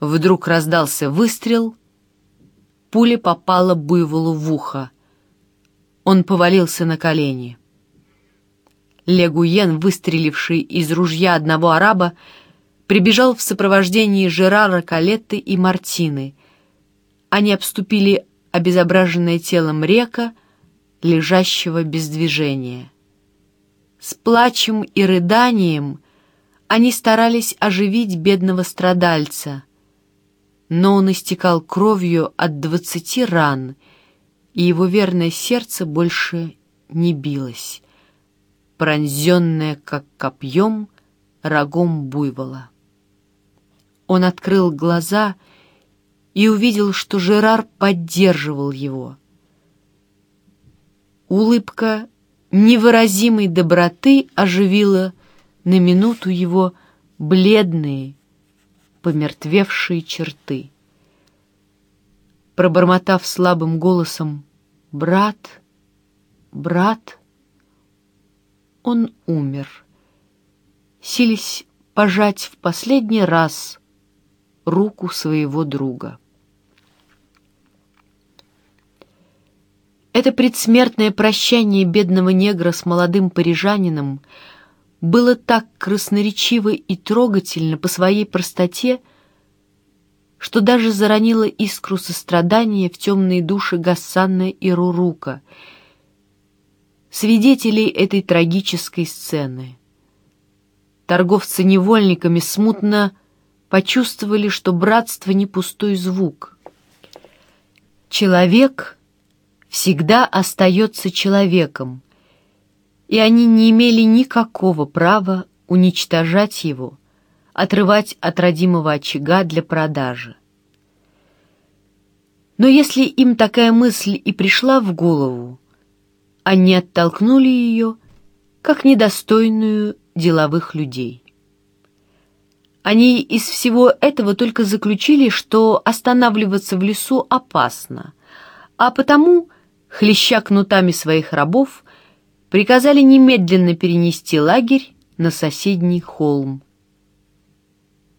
Вдруг раздался выстрел, пуля попала буйволу в ухо. Он повалился на колени. Легуен, выстреливший из ружья одного араба, прибежал в сопровождении Жерара Калетты и Мартины. Они обступили обезображенное телом река, лежащего без движения. С плачем и рыданием они старались оживить бедного страдальца, но он истекал кровью от двадцати ран, и его верное сердце больше не билось, пронзенное, как копьем, рогом буйвола. Он открыл глаза и увидел, что Жерар поддерживал его. Улыбка невыразимой доброты оживила на минуту его бледные, помертвевшие черты. Пробормотав слабым голосом «Брат, брат», он умер, сились пожать в последний раз руку своего друга. Это предсмертное прощание бедного негра с молодым парижанином — было так красноречиво и трогательно по своей простоте, что даже заронило искру сострадания в темные души Гассана и Рурука, свидетелей этой трагической сцены. Торговцы невольниками смутно почувствовали, что братство не пустой звук. Человек всегда остается человеком, и они не имели никакого права уничтожать его, отрывать от родимого очага для продажи. Но если им такая мысль и пришла в голову, они оттолкнули ее, как недостойную деловых людей. Они из всего этого только заключили, что останавливаться в лесу опасно, а потому, хлеща кнутами своих рабов, приказали немедленно перенести лагерь на соседний холм.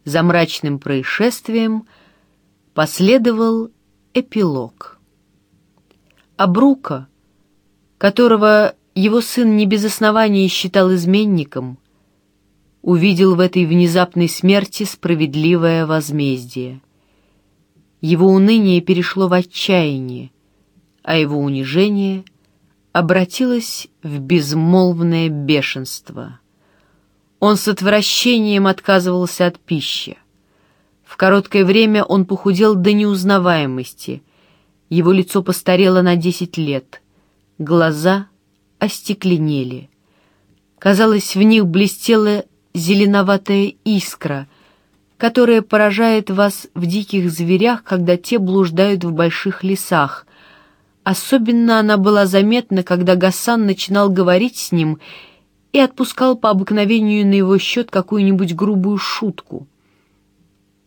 За мрачным происшествием последовал эпилог. Абрука, которого его сын не без основания считал изменником, увидел в этой внезапной смерти справедливое возмездие. Его уныние перешло в отчаяние, а его унижение — обратилось в безмолвное бешенство. Он с отвращением отказывался от пищи. В короткое время он похудел до неузнаваемости. Его лицо постарело на десять лет. Глаза остекленели. Казалось, в них блестела зеленоватая искра, которая поражает вас в диких зверях, когда те блуждают в больших лесах, Особенно она была заметна, когда Гасан начинал говорить с ним и отпускал по обыкновению на его счет какую-нибудь грубую шутку.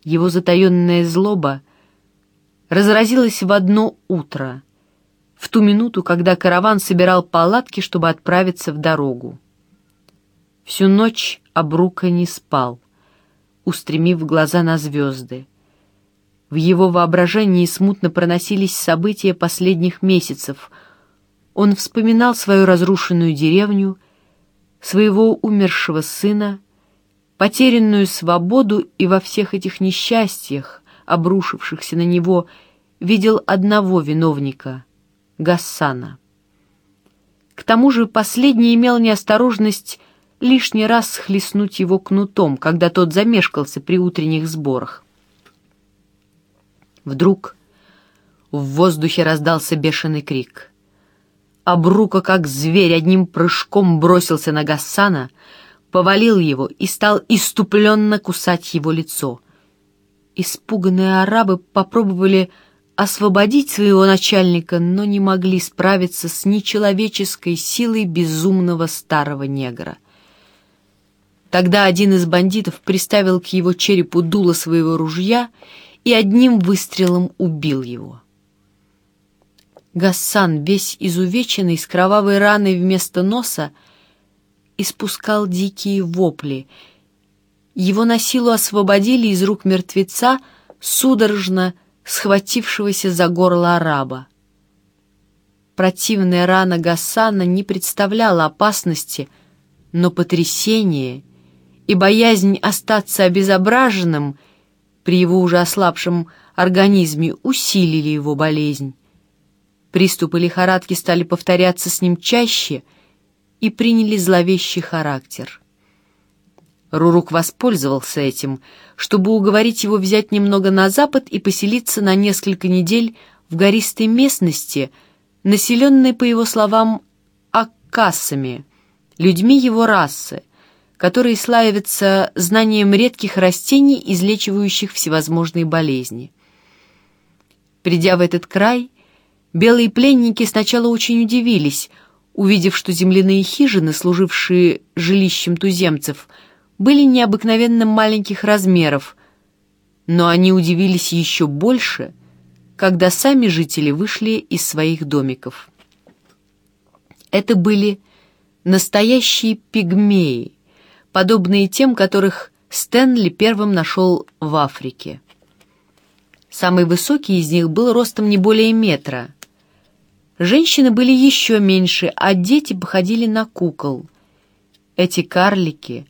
Его затаенная злоба разразилась в одно утро, в ту минуту, когда караван собирал палатки, чтобы отправиться в дорогу. Всю ночь Абрука не спал, устремив глаза на звезды. В его воображении смутно проносились события последних месяцев. Он вспоминал свою разрушенную деревню, своего умершего сына, потерянную свободу и во всех этих несчастьях, обрушившихся на него, видел одного виновника — Гассана. К тому же последний имел неосторожность лишний раз схлестнуть его кнутом, когда тот замешкался при утренних сборах. Вдруг в воздухе раздался бешеный крик. Абрука, как зверь, одним прыжком бросился на Гассана, повалил его и стал иступленно кусать его лицо. Испуганные арабы попробовали освободить своего начальника, но не могли справиться с нечеловеческой силой безумного старого негра. Тогда один из бандитов приставил к его черепу дуло своего ружья и одним выстрелом убил его. Гассан, весь изувеченный, с кровавой раной вместо носа, испускал дикие вопли. Его на силу освободили из рук мертвеца, судорожно схватившегося за горло араба. Противная рана Гасана не представляла опасности, но потрясение и боязнь остаться обезображенным при его уже ослабшем организме усилили его болезнь. Приступы лихорадки стали повторяться с ним чаще и приняли зловещий характер. Рурук воспользовался этим, чтобы уговорить его взять немного на запад и поселиться на несколько недель в гористой местности, населенной, по его словам, аккасами, людьми его расы, которые славятся знанием редких растений, излечивающих всевозможные болезни. Придя в этот край, белые пленники сначала очень удивились, увидев, что земляные хижины, служившие жилищем туземцев, были необыкновенно маленьких размеров, но они удивились еще больше, когда сами жители вышли из своих домиков. Это были настоящие пигмеи, подобные тем, которых Стэнли первым нашел в Африке. Самый высокий из них был ростом не более метра. Женщины были еще меньше, а дети походили на кукол. Эти карлики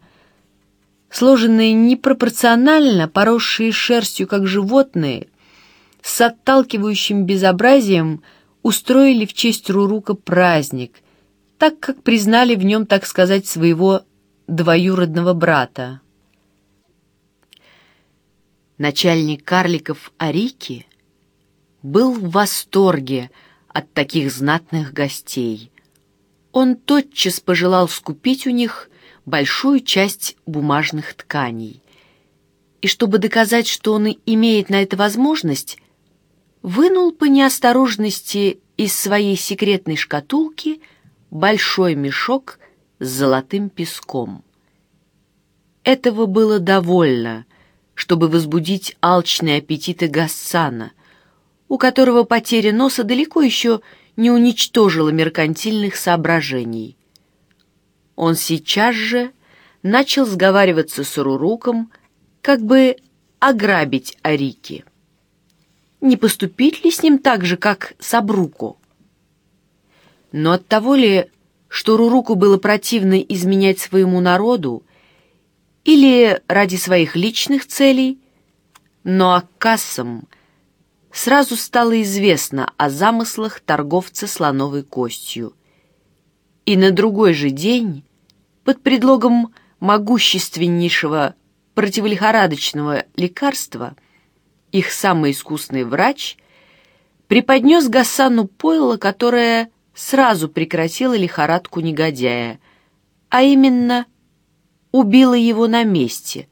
сложенные непропорционально, поросшие шерстью, как животные, с отталкивающим безобразием устроили в честь Рурука праздник, так как признали в нем, так сказать, своего двоюродного брата. Начальник карликов Арики был в восторге от таких знатных гостей. Он тотчас пожелал скупить у них большую часть бумажных тканей. И чтобы доказать, что он имеет на это возможность, вынул по неосторожности из своей секретной шкатулки большой мешок с золотым песком. Этого было довольно, чтобы возбудить алчные аппетиты Гассана, у которого потеря носа далеко еще не уничтожила меркантильных соображений. Он сейчас же начал сговариваться с Руруком, как бы ограбить Арики. Не поступить ли с ним так же, как с Абруку? Но от того ли, что Руруку было противно изменять своему народу, или ради своих личных целей, но Аккасам сразу стало известно о замыслах торговца слоновой костью. И на другой же день под предлогом могущественнейшего противолихорадочного лекарства их самый искусный врач преподнес Гасану пойло, которое сразу прекратило лихорадку негодяя, а именно убило его на месте,